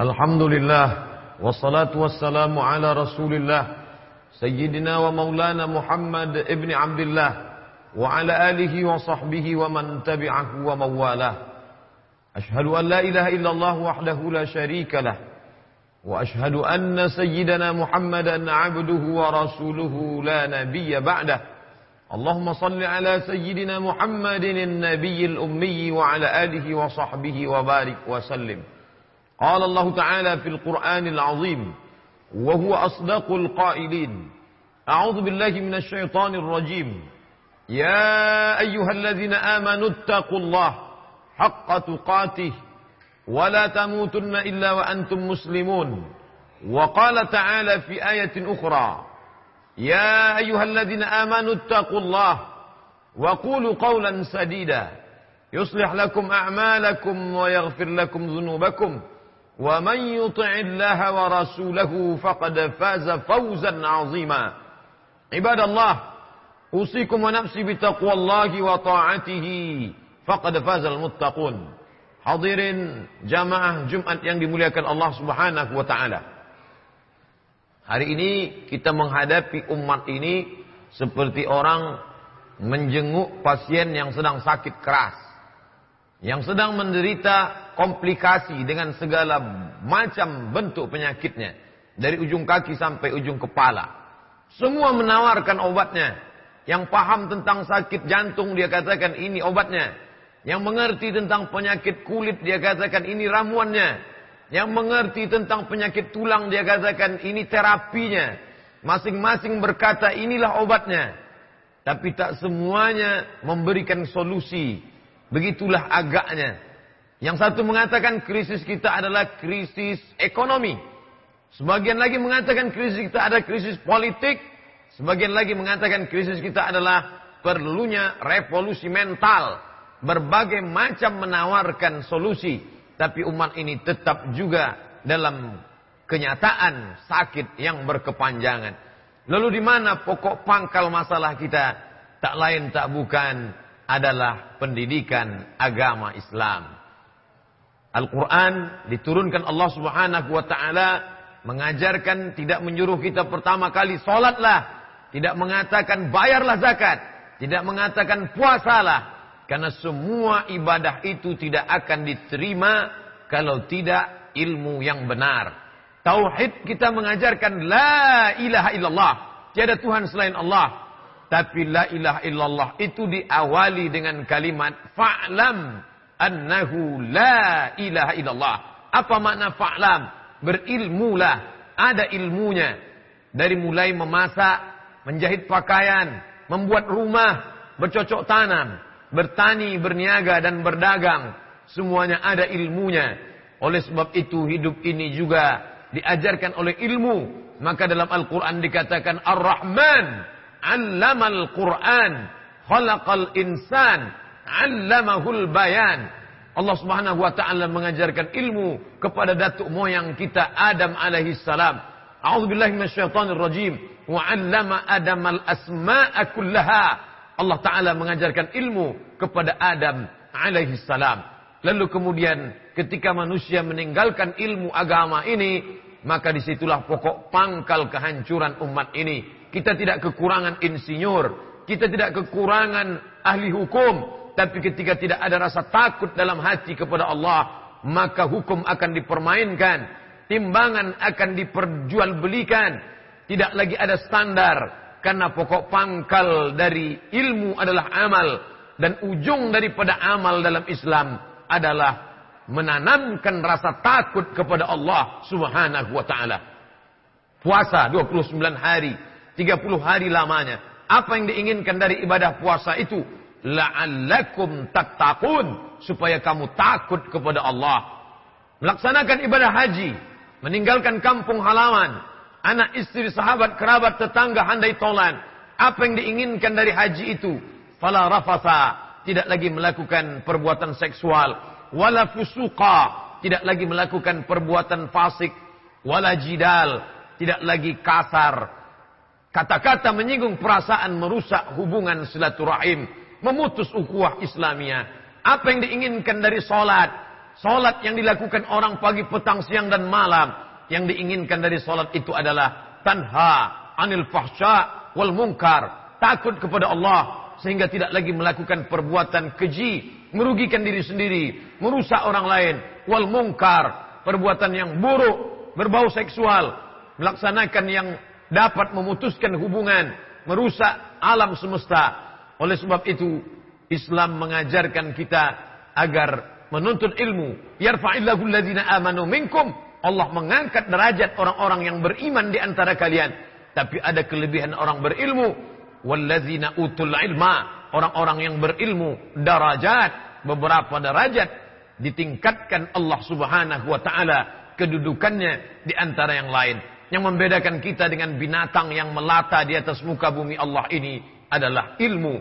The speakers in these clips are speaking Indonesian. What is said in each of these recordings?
الحمد لله والصلاة والسلام على رسول الله سيدنا ومولانا محمد ابن عبد الله وعلى آله وصحبه ومن تبعه ومواله أشهد أن لا إله إلا الله وحده لا شريك له وأشهد أن سيدنا محمدا عبده ورسوله لا نبي بعده. اللهم صل على سيدنا محمد النبي الأمي وعلى آله وصحبه وبارك وسلم. قال الله تعالى في القرآن العظيم وهو أصدق القائلين أعوذ بالله من الشيطان الرجيم. يا أيها الذين آمنوا اتقوا الله حق تقاته ولا تموتن إلا وأنتم مسلمون. وقال تعالى في آية أخرى يا أيها الذين آمنوا اتقوا الله وقولوا قولا سديدا يصلح لكم أعمالكم ويغفر لكم ذنوبكم. ومن يطع الله ورسوله فقد فاز فوزا عظيما عباد الله أوصيكم ونفسي بتقوى الله وطاعته فقد فاز المتقون Hadirin jamaah Jumat yang dimuliakan Allah Subhanahu wa taala. Hari ini kita menghadapi umat ini seperti orang menjenguk pasien yang sedang sakit keras. Yang sedang menderita komplikasi dengan segala macam bentuk penyakitnya. Dari ujung kaki sampai ujung kepala. Semua menawarkan obatnya. Yang paham tentang sakit jantung dia katakan ini obatnya. Yang mengerti tentang penyakit kulit dia katakan ini ramuannya. Yang mengerti tentang penyakit tulang dia katakan ini terapinya. Masing-masing berkata inilah obatnya. Tapi tak semuanya memberikan solusi. Begitulah agaknya. Yang satu mengatakan krisis kita adalah krisis ekonomi. Sebagian lagi mengatakan krisis kita ada krisis politik. Sebagian lagi mengatakan krisis kita adalah perlunya revolusi mental. Berbagai macam menawarkan solusi. Tapi umat ini tetap juga dalam kenyataan sakit yang berkepanjangan. Lalu di mana pokok pangkal masalah kita? Tak lain tak bukan adalah pendidikan agama Islam. Al-Quran diturunkan Allah subhanahu wa ta'ala mengajarkan tidak menyuruh kita pertama kali solatlah. Tidak mengatakan bayarlah zakat. Tidak mengatakan puasalah. Karena semua ibadah itu tidak akan diterima kalau tidak ilmu yang benar. Tauhid kita mengajarkan la ilaha illallah. Tiada Tuhan selain Allah. Tapi la ilaha illallah itu diawali dengan kalimat fa'lam annahu la ilaha illallah. Apa makna fa'lam? Berilmulah, ada ilmunya. Dari mulai memasak, menjahit pakaian, membuat rumah, bercocok tanam, bertani, berniaga dan berdagang. Semuanya ada ilmunya. Oleh sebab itu hidup ini juga diajarkan oleh ilmu. Maka dalam Al-Quran dikatakan Ar-Rahman, Allamal Quran, Khalaqal Insan, 'allamahul bayan. Allah Subhanahu wa taala mengajarkan ilmu kepada datuk moyang kita Adam alaihi salam. A'udzubillahi minasyaitonir rajim. Wa Adam al-asma'a kullaha. Allah taala mengajarkan ilmu kepada Adam alaihi salam. Lalu kemudian ketika manusia meninggalkan ilmu agama ini, maka di situlah pokok pangkal kehancuran umat ini. Kita tidak kekurangan insinyur, kita tidak kekurangan ahli hukum, tapi ketika tidak ada rasa takut dalam hati kepada Allah, maka hukum akan dipermainkan. Timbangan akan diperjualbelikan. Tidak lagi ada standar. Karena pokok pangkal dari ilmu adalah amal. Dan ujung daripada amal dalam Islam adalah menanamkan rasa takut kepada Allah subhanahu wa ta'ala. Puasa 29 hari, 30 hari lamanya. Apa yang diinginkan dari ibadah puasa itu? La'allakum tattaqun. Supaya kamu takut kepada Allah. Melaksanakan ibadah haji, meninggalkan kampung halaman, anak istri, sahabat, kerabat, tetangga, handai tolan. Apa yang diinginkan dari haji itu? Fala rafasa, tidak lagi melakukan perbuatan seksual, wala fusuqa, tidak lagi melakukan perbuatan fasik, wala jidal, tidak lagi kasar. Kata-kata menyinggung perasaan merusak hubungan silaturahim memutus ukhuwah Islamiyah. Apa yang diinginkan dari solat? Salat yang dilakukan orang pagi, petang, siang dan malam. Yang diinginkan dari salat itu adalah tanha anil fahsya wal munkar. Takut kepada Allah sehingga tidak lagi melakukan perbuatan keji, merugikan diri sendiri, merusak orang lain, wal munkar, perbuatan yang buruk, berbau seksual, melaksanakan yang dapat memutuskan hubungan, merusak alam semesta. Oleh sebab itu, Islam mengajarkan kita agar menuntut ilmu. Yarfa'illahu amanu minkum. Allah mengangkat derajat orang-orang yang beriman di antara kalian. Tapi ada kelebihan orang berilmu. Walladzina utul ilma. Orang-orang yang berilmu. Darajat. Beberapa derajat. Ditingkatkan Allah subhanahu wa ta'ala. Kedudukannya di antara yang lain. Yang membedakan kita dengan binatang yang melata di atas muka bumi Allah ini adalah ilmu.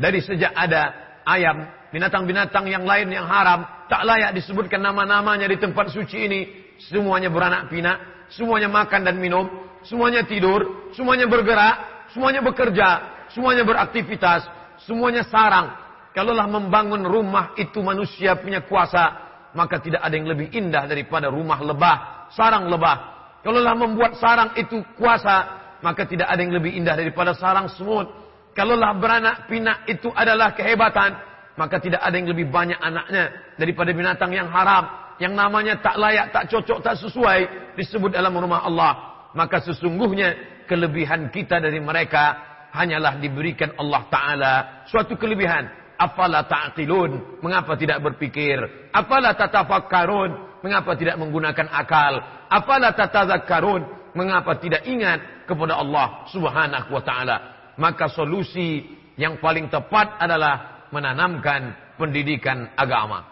Dari sejak ada ayam, binatang-binatang yang lain yang haram, tak layak disebutkan nama-namanya di tempat suci ini. Semuanya beranak pinak, semuanya makan dan minum, semuanya tidur, semuanya bergerak, semuanya bekerja, semuanya beraktivitas, semuanya sarang. Kalaulah membangun rumah itu manusia punya kuasa, maka tidak ada yang lebih indah daripada rumah lebah, sarang lebah. Kalaulah membuat sarang itu kuasa, maka tidak ada yang lebih indah daripada sarang semut. Kalaulah beranak pinak itu adalah kehebatan, maka tidak ada yang lebih banyak anaknya daripada binatang yang haram, yang namanya tak layak, tak cocok, tak sesuai disebut dalam rumah Allah. Maka sesungguhnya kelebihan kita dari mereka hanyalah diberikan Allah Ta'ala suatu kelebihan. Afala ta'qilun? Mengapa tidak berpikir? Afala tatafakkarun? Mengapa tidak menggunakan akal? Afala tatadzakkarun? Mengapa tidak ingat kepada Allah Subhanahu wa taala? Maka solusi yang paling tepat adalah menanamkan pendidikan agama.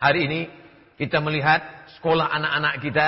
Hari ini kita melihat sekolah anak-anak kita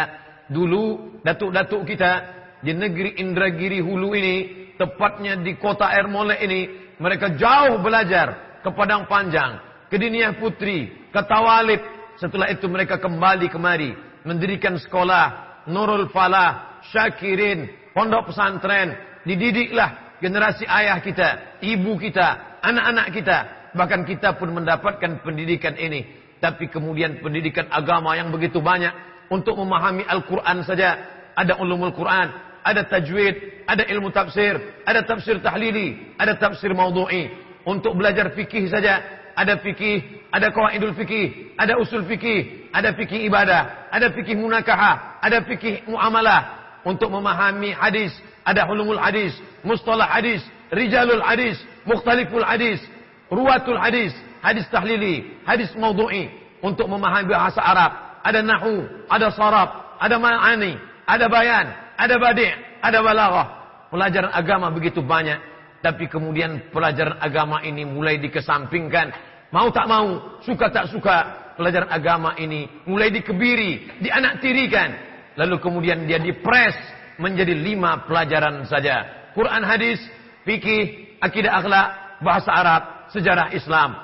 dulu datuk-datuk kita di negeri Indragiri Hulu ini tepatnya di kota Ermole ini mereka jauh belajar ke Padang Panjang, ke Diniah Putri, ke Tawalib. Setelah itu mereka kembali kemari mendirikan sekolah, Nurul Falah, Syakirin, pondok pesantren, dididiklah generasi ayah kita, ibu kita, anak-anak kita, bahkan kita pun mendapatkan pendidikan ini. Tapi kemudian pendidikan agama yang begitu banyak untuk memahami Al-Quran saja. Ada ulumul Quran, ada tajwid, ada ilmu tafsir, ada tafsir tahlili, ada tafsir maudhu'i. Untuk belajar fikih saja, ada fikih, ada kawaidul fikih, ada usul fikih, ada fikih ibadah, ada fikih munakahah, ada fikih muamalah. Untuk memahami hadis, ada hulumul hadis, mustalah hadis, rijalul hadis, mukhtaliful hadis, ruwatul hadis, hadis tahlili, hadis maudhu'i. Untuk memahami bahasa Arab, ada nahu, ada sarab, ada ma'ani, ada bayan, ada badi', ada balaghah. Pelajaran agama begitu banyak. Tapi kemudian pelajaran agama ini mulai dikesampingkan Mau tak mau, suka tak suka, pelajaran agama ini mulai dikebiri, dianaktirikan. Lalu kemudian dia dipres menjadi lima pelajaran saja. Quran hadis, fikih, akidah akhlak, bahasa Arab, sejarah Islam.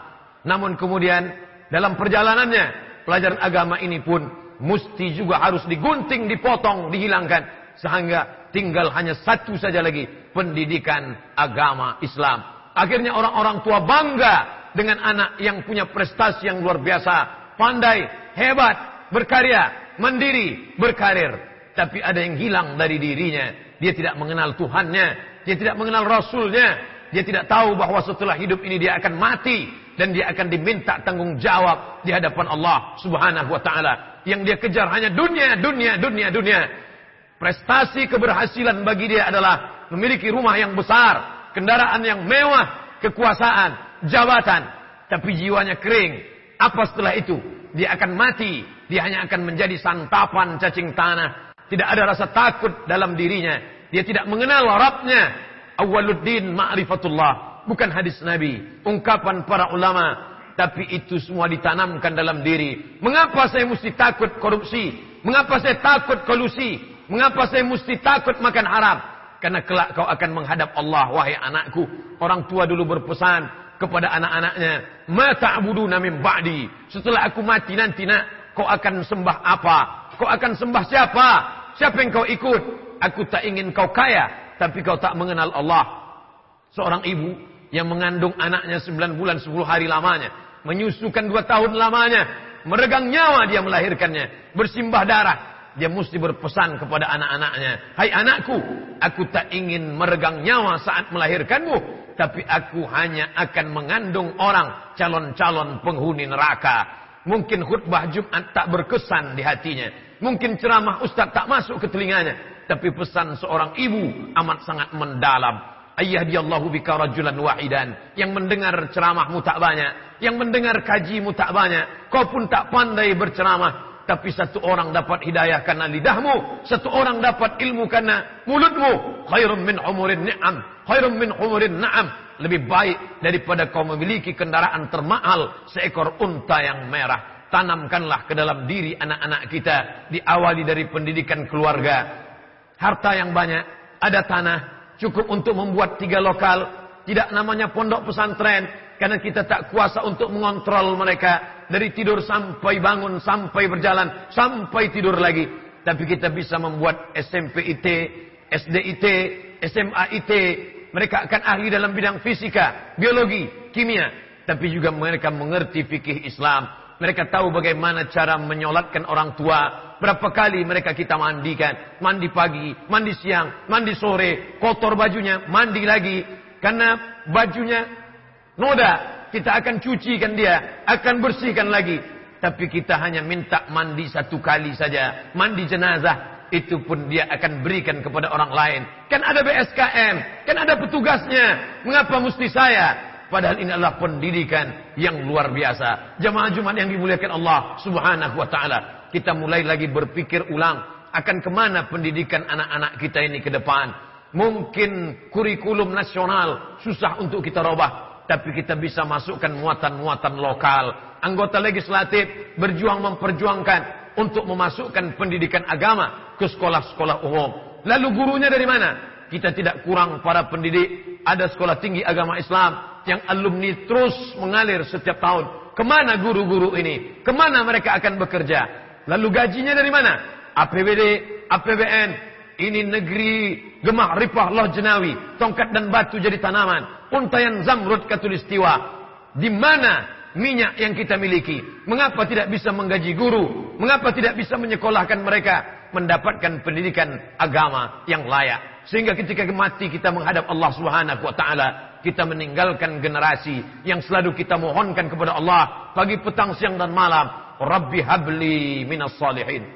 Namun kemudian dalam perjalanannya, pelajaran agama ini pun mesti juga harus digunting, dipotong, dihilangkan. Sehingga tinggal hanya satu saja lagi, pendidikan agama Islam. Akhirnya orang-orang tua bangga dengan anak yang punya prestasi yang luar biasa, pandai, hebat, berkarya, mandiri, berkarir. Tapi ada yang hilang dari dirinya. Dia tidak mengenal Tuhannya, dia tidak mengenal Rasulnya, dia tidak tahu bahwa setelah hidup ini dia akan mati dan dia akan diminta tanggung jawab di hadapan Allah Subhanahu wa taala. Yang dia kejar hanya dunia, dunia, dunia, dunia. Prestasi keberhasilan bagi dia adalah memiliki rumah yang besar, kendaraan yang mewah, kekuasaan, jabatan, tapi jiwanya kering. Apa setelah itu? Dia akan mati. Dia hanya akan menjadi santapan cacing tanah. Tidak ada rasa takut dalam dirinya. Dia tidak mengenal Rabbnya. Awaluddin ma'rifatullah. Bukan hadis Nabi. Ungkapan para ulama. Tapi itu semua ditanamkan dalam diri. Mengapa saya mesti takut korupsi? Mengapa saya takut kolusi? Mengapa saya mesti takut makan haram? Karena kelak kau akan menghadap Allah, wahai anakku. Orang tua dulu berpesan, kepada anak-anaknya, "Ma ta'buduna min ba'di?" Setelah aku mati nanti nak, kau akan sembah apa? Kau akan sembah siapa? Siapa yang kau ikut? Aku tak ingin kau kaya, tapi kau tak mengenal Allah. Seorang ibu yang mengandung anaknya 9 bulan 10 hari lamanya, menyusukan 2 tahun lamanya, meregang nyawa dia melahirkannya, bersimbah darah. Dia mesti berpesan kepada anak-anaknya, "Hai anakku, aku tak ingin meregang nyawa saat melahirkanmu, tapi aku hanya akan mengandung orang calon-calon penghuni neraka." Mungkin khutbah Jumat tak berkesan di hatinya. Mungkin ceramah ustaz tak masuk ke telinganya. Tapi pesan seorang ibu amat sangat mendalam. Ayah diallahu bika rajulan wahidan. Yang mendengar ceramahmu tak banyak. Yang mendengar kajimu tak banyak. Kau pun tak pandai berceramah. Tapi satu orang dapat hidayah karena lidahmu. Satu orang dapat ilmu karena mulutmu. Khairum min umurin ni'am. Khairum min umurin na'am. Lebih baik daripada kau memiliki kendaraan termahal. Seekor unta yang merah. Tanamkanlah ke dalam diri anak-anak kita. Diawali dari pendidikan keluarga. Harta yang banyak. Ada tanah. Cukup untuk membuat tiga lokal. Tidak namanya pondok pesantren. Karena kita tak kuasa untuk mengontrol mereka dari tidur sampai bangun, sampai berjalan, sampai tidur lagi. Tapi kita bisa membuat SMP IT, SD IT, SMA IT. Mereka akan ahli dalam bidang fisika, biologi, kimia. Tapi juga mereka mengerti fikih Islam. Mereka tahu bagaimana cara menyolatkan orang tua. Berapa kali mereka kita mandikan. Mandi pagi, mandi siang, mandi sore. Kotor bajunya, mandi lagi. Karena bajunya noda kita akan cucikan dia, akan bersihkan lagi. Tapi kita hanya minta mandi satu kali saja. Mandi jenazah. Itu pun dia akan berikan kepada orang lain. Kan ada BSKM. Kan ada petugasnya. Mengapa mesti saya? Padahal ini adalah pendidikan yang luar biasa. Jamaah Jumat yang dimuliakan Allah subhanahu wa ta'ala. Kita mulai lagi berpikir ulang. Akan ke mana pendidikan anak-anak kita ini ke depan. Mungkin kurikulum nasional susah untuk kita robah tapi kita bisa masukkan muatan-muatan lokal. Anggota legislatif berjuang memperjuangkan untuk memasukkan pendidikan agama ke sekolah-sekolah umum. Lalu gurunya dari mana? Kita tidak kurang para pendidik. Ada sekolah tinggi agama Islam yang alumni terus mengalir setiap tahun. Ke mana guru-guru ini? Ke mana mereka akan bekerja? Lalu gajinya dari mana? APBD, APBN. Ini negeri gemah ripah loh jenawi. Tongkat dan batu jadi tanaman untayan zamrud katulistiwa. Di mana minyak yang kita miliki? Mengapa tidak bisa menggaji guru? Mengapa tidak bisa menyekolahkan mereka mendapatkan pendidikan agama yang layak? Sehingga ketika mati kita menghadap Allah Subhanahu wa taala, kita meninggalkan generasi yang selalu kita mohonkan kepada Allah pagi, petang, siang dan malam, Rabbi habli minas salihin.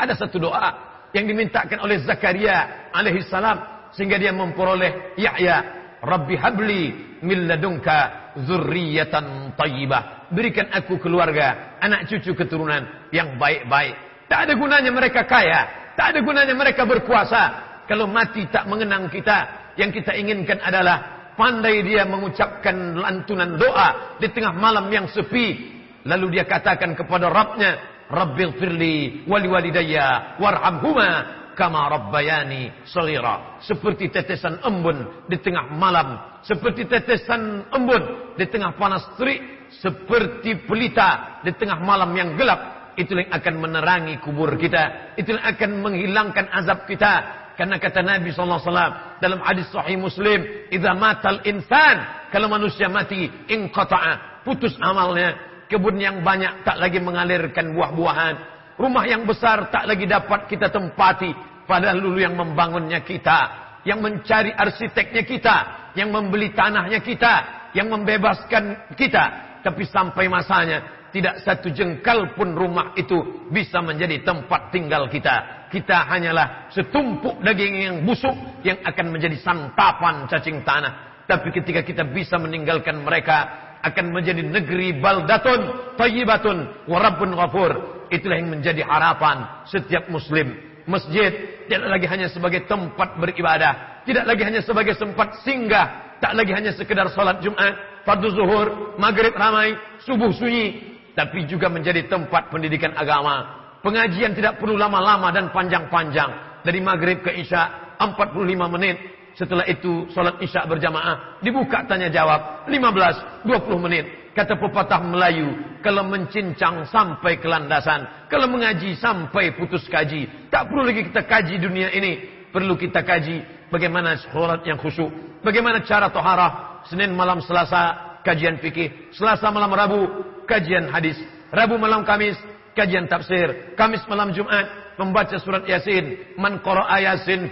Ada satu doa yang dimintakan oleh Zakaria alaihi salam sehingga dia memperoleh Yahya Rabbi habli min ladunka zurriyatan tayyibah. Berikan aku keluarga, anak cucu keturunan yang baik-baik. Tak ada gunanya mereka kaya, tak ada gunanya mereka berkuasa kalau mati tak mengenang kita. Yang kita inginkan adalah pandai dia mengucapkan lantunan doa di tengah malam yang sepi. Lalu dia katakan kepada Rabbnya, Rabbil firli wali walidayya warhamhuma kama rabbayani saghira. Seperti tetesan embun di tengah malam seperti tetesan embun di tengah panas terik seperti pelita di tengah malam yang gelap. Itu yang akan menerangi kubur kita. Itu yang akan menghilangkan azab kita karena kata Nabi SAW dalam hadis sahih Muslim idza matal insan kalau manusia mati inqata'a putus amalnya kebun yang banyak tak lagi mengalirkan buah-buahan Rumah yang besar tak lagi dapat kita tempati. Padahal dulu yang membangunnya kita. Yang mencari arsiteknya kita. Yang membeli tanahnya kita. Yang membebaskan kita. Tapi sampai masanya. Tidak satu jengkal pun rumah itu bisa menjadi tempat tinggal kita. Kita hanyalah setumpuk daging yang busuk. Yang akan menjadi santapan cacing tanah. Tapi ketika kita bisa meninggalkan mereka akan menjadi negeri baldatun tayyibatun warabun ghafur itulah yang menjadi harapan setiap muslim masjid tidak lagi hanya sebagai tempat beribadah tidak lagi hanya sebagai tempat singgah tak lagi hanya sekedar salat Jumat fardu zuhur maghrib ramai subuh sunyi tapi juga menjadi tempat pendidikan agama pengajian tidak perlu lama-lama dan panjang-panjang dari maghrib ke isya 45 menit setelah itu solat isya berjamaah. Dibuka tanya jawab. 15-20 menit. Kata pepatah Melayu. Kalau mencincang sampai ke landasan. Kalau mengaji sampai putus kaji. Tak perlu lagi kita kaji dunia ini. Perlu kita kaji bagaimana solat yang khusyuk. Bagaimana cara toharah. Senin malam Selasa kajian fikih. Selasa malam Rabu kajian hadis. Rabu malam Kamis kajian tafsir. Kamis malam Jumat membaca surat Yasin. Man qara'a Yasin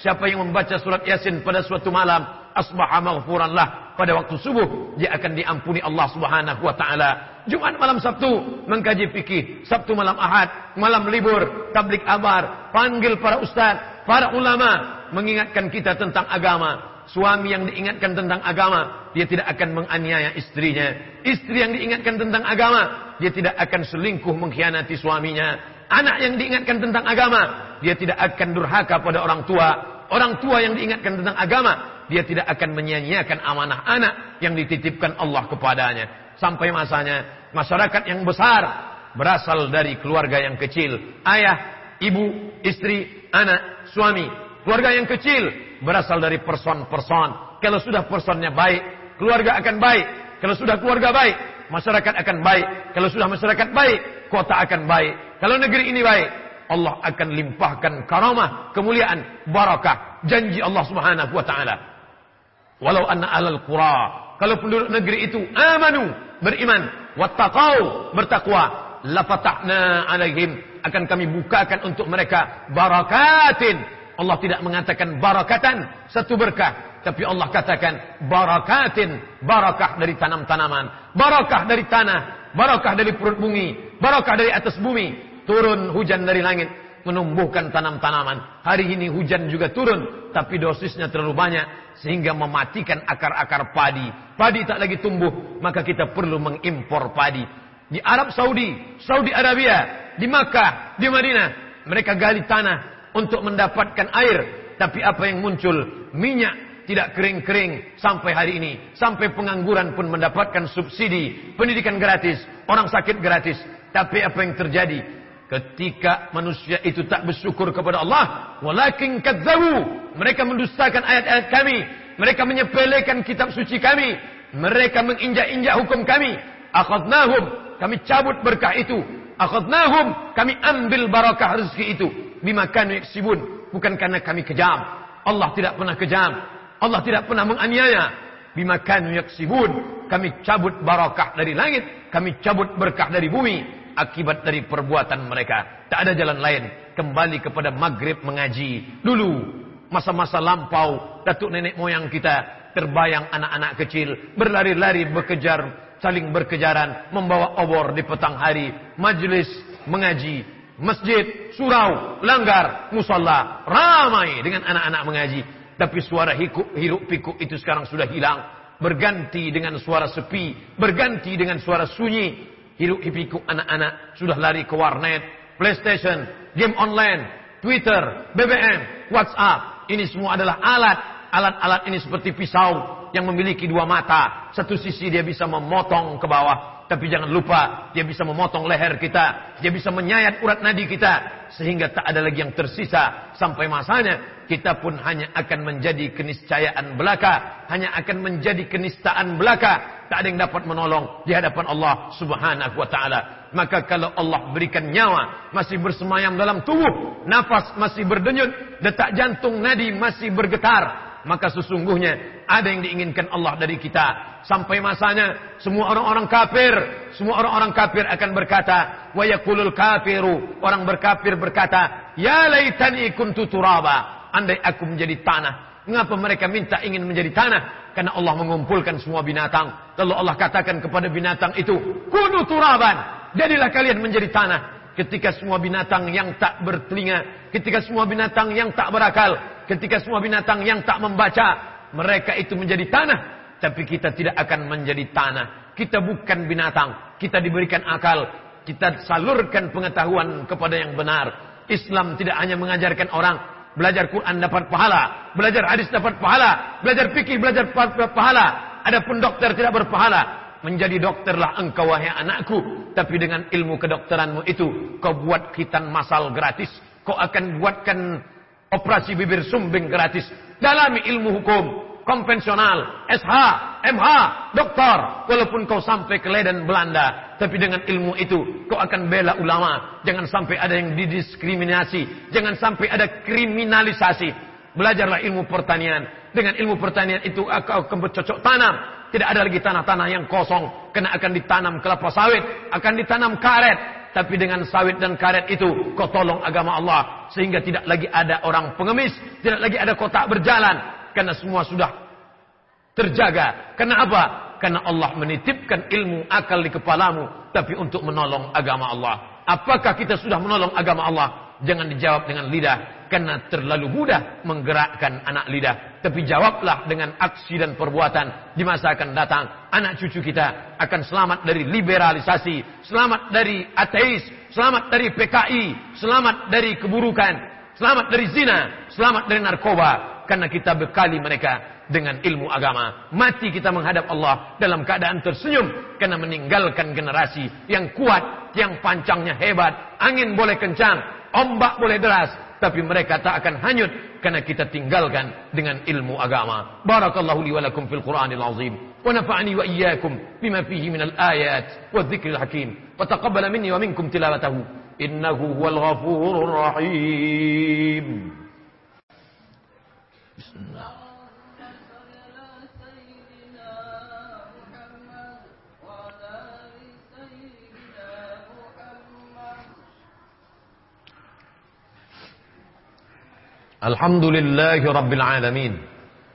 siapa yang membaca surat Yasin pada suatu malam, asbaha maghfuran. Pada waktu subuh dia akan diampuni Allah Subhanahu wa taala. Jumat malam Sabtu mengkaji fikih, Sabtu malam Ahad, malam libur, tablik abar, panggil para ustaz, para ulama mengingatkan kita tentang agama. Suami yang diingatkan tentang agama, dia tidak akan menganiaya istrinya. Istri yang diingatkan tentang agama, dia tidak akan selingkuh mengkhianati suaminya. Anak yang diingatkan tentang agama, dia tidak akan durhaka pada orang tua. Orang tua yang diingatkan tentang agama, dia tidak akan menyia-nyiakan amanah anak yang dititipkan Allah kepadanya. Sampai masanya, masyarakat yang besar berasal dari keluarga yang kecil. Ayah, ibu, istri, anak, suami. Keluarga yang kecil berasal dari person-person. Kalau sudah personnya baik, keluarga akan baik. Kalau sudah keluarga baik, masyarakat akan baik. Kalau sudah masyarakat baik, kota akan baik. Kalau negeri ini baik, Allah akan limpahkan karamah, kemuliaan, barakah, janji Allah Subhanahu wa taala. Walau anna alal qura, kalau penduduk negeri itu amanu, beriman, wattaqau, bertakwa, lafatahna alaihim akan kami bukakan untuk mereka barakatin Allah tidak mengatakan barakatan, satu berkah. Tapi Allah katakan barakatin, barakah dari tanam-tanaman. Barakah dari tanah, barakah dari perut bumi, barakah dari atas bumi. Turun hujan dari langit, menumbuhkan tanam-tanaman. Hari ini hujan juga turun, tapi dosisnya terlalu banyak. Sehingga mematikan akar-akar padi. Padi tak lagi tumbuh, maka kita perlu mengimpor padi. Di Arab Saudi, Saudi Arabia, di Makkah, di Madinah. Mereka gali tanah, untuk mendapatkan air. Tapi apa yang muncul? Minyak tidak kering-kering sampai hari ini. Sampai pengangguran pun mendapatkan subsidi. Pendidikan gratis. Orang sakit gratis. Tapi apa yang terjadi? Ketika manusia itu tak bersyukur kepada Allah. Walakin kadzabu. Mereka mendustakan ayat-ayat kami. Mereka menyepelekan kitab suci kami. Mereka menginjak-injak hukum kami. Akhadnahum. Kami cabut berkah itu. Akhadnahum. Kami ambil barakah rezeki itu bima kanu yaksibun. Bukan karena kami kejam. Allah tidak pernah kejam. Allah tidak pernah menganiaya. Bima kanu yaksibun. Kami cabut barakah dari langit. Kami cabut berkah dari bumi. Akibat dari perbuatan mereka. Tak ada jalan lain. Kembali kepada maghrib mengaji. Dulu masa-masa lampau datuk nenek moyang kita terbayang anak-anak kecil berlari-lari berkejar saling berkejaran membawa obor di petang hari majlis mengaji masjid, surau, langgar, musalla, ramai dengan anak-anak mengaji. Tapi suara hikuk, hiruk pikuk itu sekarang sudah hilang. Berganti dengan suara sepi, berganti dengan suara sunyi. Hiruk pikuk anak-anak sudah lari ke warnet, PlayStation, game online, Twitter, BBM, WhatsApp. Ini semua adalah alat. Alat-alat ini seperti pisau yang memiliki dua mata. Satu sisi dia bisa memotong ke bawah. Tapi jangan lupa, dia bisa memotong leher kita. Dia bisa menyayat urat nadi kita. Sehingga tak ada lagi yang tersisa. Sampai masanya, kita pun hanya akan menjadi keniscayaan belaka. Hanya akan menjadi kenistaan belaka. Tak ada yang dapat menolong di hadapan Allah subhanahu wa ta'ala. Maka kalau Allah berikan nyawa, masih bersemayam dalam tubuh. Nafas masih berdenyut. Detak jantung nadi masih bergetar maka sesungguhnya ada yang diinginkan Allah dari kita. Sampai masanya semua orang-orang kafir, semua orang-orang kafir akan berkata, wa yaqulul kafiru, orang berkafir berkata, ya laitani kuntu turaba, andai aku menjadi tanah. Mengapa mereka minta ingin menjadi tanah? Karena Allah mengumpulkan semua binatang. Lalu Allah katakan kepada binatang itu, kunu turaban, jadilah kalian menjadi tanah ketika semua binatang yang tak bertelinga, ketika semua binatang yang tak berakal, ketika semua binatang yang tak membaca, mereka itu menjadi tanah, tapi kita tidak akan menjadi tanah. Kita bukan binatang, kita diberikan akal, kita salurkan pengetahuan kepada yang benar. Islam tidak hanya mengajarkan orang belajar Quran dapat pahala, belajar hadis dapat pahala, belajar fikih belajar pahala. Adapun dokter tidak berpahala, Menjadi dokterlah engkau wahai anakku. Tapi dengan ilmu kedokteranmu itu. Kau buat khitan masal gratis. Kau akan buatkan operasi bibir sumbing gratis. Dalami ilmu hukum. Konvensional. SH. MH. Doktor. Walaupun kau sampai ke Leiden Belanda. Tapi dengan ilmu itu. Kau akan bela ulama. Jangan sampai ada yang didiskriminasi. Jangan sampai ada kriminalisasi. Belajarlah ilmu pertanian. Dengan ilmu pertanian itu kau akan bercocok tanam. Tidak ada lagi tanah-tanah yang kosong. Karena akan ditanam kelapa sawit, akan ditanam karet. Tapi dengan sawit dan karet itu, kau tolong agama Allah. Sehingga tidak lagi ada orang pengemis, tidak lagi ada kotak berjalan. Karena semua sudah terjaga. Karena apa? Karena Allah menitipkan ilmu akal di kepalamu. Tapi untuk menolong agama Allah. Apakah kita sudah menolong agama Allah? Jangan dijawab dengan lidah. Karena terlalu mudah menggerakkan anak lidah. Tapi jawablah dengan aksi dan perbuatan. Di masa akan datang. Anak cucu kita akan selamat dari liberalisasi. Selamat dari ateis. Selamat dari PKI. Selamat dari keburukan. Selamat dari zina. Selamat dari narkoba. Karena kita bekali mereka dengan ilmu agama. Mati kita menghadap Allah dalam keadaan tersenyum. Karena meninggalkan generasi yang kuat. Yang pancangnya hebat. Angin boleh kencang. Ombak boleh deras. Tapi mereka tak akan hanyut karena kita tinggalkan dengan ilmu agama. Barakallahu li wa lakum fil Qur'anil azim. Wa nafa'ani wa iyyakum bima fihi minal ayat wa dzikril hakim. Wa taqabbala minni wa minkum tilawatahu. Innahu huwal ghafurur rahim. Bismillah. الحمد لله رب العالمين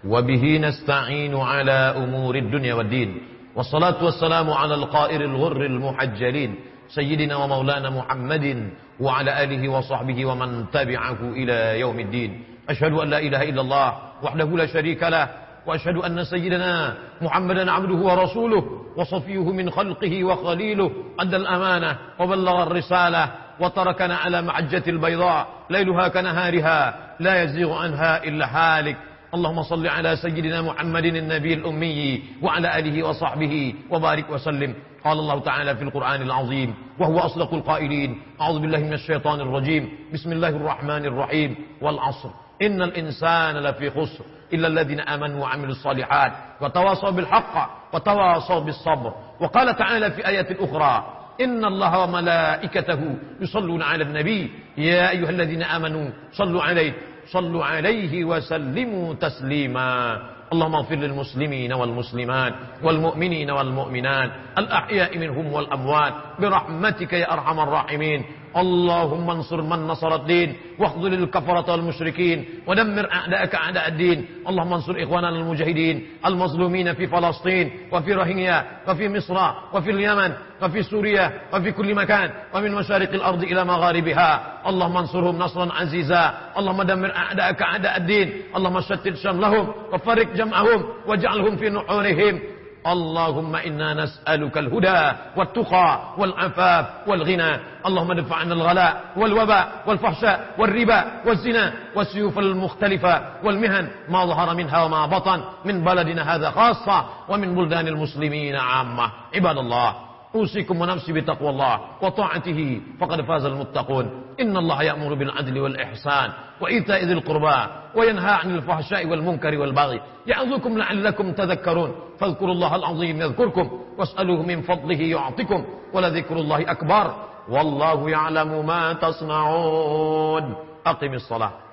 وبه نستعين على أمور الدنيا والدين والصلاة والسلام على القائر الغر المحجلين سيدنا ومولانا محمد وعلى آله وصحبه ومن تبعه إلى يوم الدين. أشهد أن لا إله إلا الله وحده لا شريك له وأشهد أن سيدنا محمدا عبده ورسوله وصفيه من خلقه وخليله أدى الأمانة وبلغ الرسالة وتركنا على معجة البيضاء ليلها كنهارها لا يزيغ عنها إلا حالك اللهم صل على سيدنا محمد النبي الأمي وعلى آله وصحبه وبارك وسلم. قال الله تعالى في القرآن العظيم وهو أصدق القائلين أعوذ بالله من الشيطان الرجيم بسم الله الرحمن الرحيم والعصر. إن الإنسان لفي خسر إلا الذين آمنوا وعملوا الصالحات وتواصوا بالحق وتواصوا بالصبر. وقال تعالى في آية أخرى إن الله وملائكته يصلون على النبي. يا أيها الذين آمنوا صلوا عليه. صلوا عليه وسلموا تسليما. اللهم اغفر للمسلمين والمسلمات والمؤمنين والمؤمنات. الأحياء منهم والأموات. برحمتك يا أرحم الراحمين. اللهم انصر من نصر الدين واخذل الكفرة والمشركين ودمر أعداءك أعداء الدين. اللهم انصر إخواننا المجاهدين المظلومين في فلسطين وفي رهينيا وفي مصر وفي اليمن وفي سوريا وفي كل مكان ومن مشارق الأرض إلى مغاربها. اللهم انصرهم نصرا عزيزا. اللهم دمر أعداءك أعداء الدين. اللهم شتت شملهم وفرق جمعهم واجعلهم في نحورهم. اللهم إنا نسألك الهدى والتقى والعفاف والغنى. اللهم ادفع عنا الغلاء والوباء والفحشاء والربا والزنا والسيوف المختلفة والمهن. ما ظهر منها وما بطن من بلدنا هذا خاصة ومن بلدان المسلمين عامة. عباد الله أوصيكم ونفسي بتقوى الله وطاعته فقد فاز المتقون. إن الله يأمر بالعدل والإحسان وإيتاء ذي القربى وينهى عن الفحشاء والمنكر والبغي يعظكم لعلكم تذكرون. فاذكروا الله العظيم يذكركم واسألوه من فضله يعطكم ولذكر الله أكبر. والله يعلم ما تصنعون. أقم الصلاة.